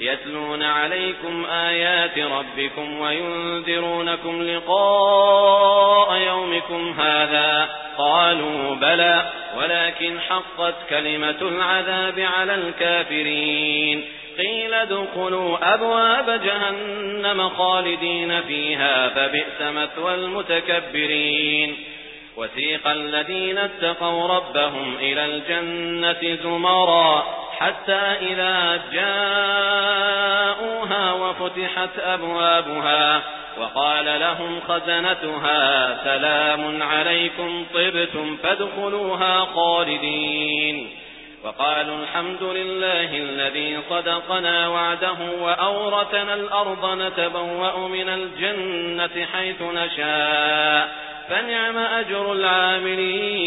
يتلون عليكم آيات ربكم وينذرونكم لقاء يومكم هذا. قالوا بلى ولكن حقت كلمة العذاب على الكافرين. قيل ادخلوا أبواب جهنم خالدين فيها فبئس مثوى المتكبرين. وثيق الذين اتقوا ربهم إلى الجنة زمرا. حتى إذا جاءوها وفتحت أبوابها وقال لهم خزنتها سلام عليكم طبتم فادخلوها خالدين. وقالوا الحمد لله الذي صدقنا وعده وأورثنا الأرض نتبوأ من الجنة حيث نشاء فنعم أجر العاملين.